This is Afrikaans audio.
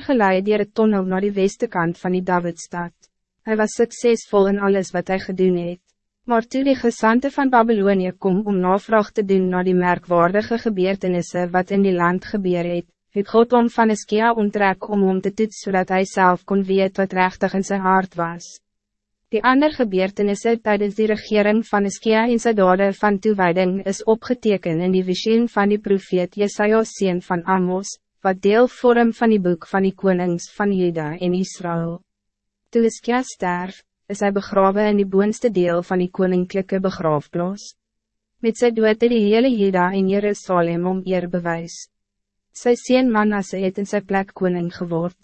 geleid dier het tonnel naar die weste kant van die Davidstad. Hij was succesvol in alles wat hij gedoen het. Maar toe die gesante van Babylonië kom om navraag te doen naar die merkwaardige gebeurtenissen wat in die land gebeur het, het God om van Iskia onttrek om om te toets zodat hij zelf kon weet wat rechtig in zijn hart was. Die ander gebeurtenisse tijdens die regering van Iskia en sy dade van toewijding is opgeteken in die visioen van die profeet Jesaja sien van Amos, wat deel vorm van die boek van die konings van Juda en Israël. Toe Iskia sterf, is hij begraven in die boonste deel van die koninklijke begraafplaas. Met sy dood het die hele Juda en Jerusalem om eer bewys. Sy sien Manasse het in sy plek koning geword.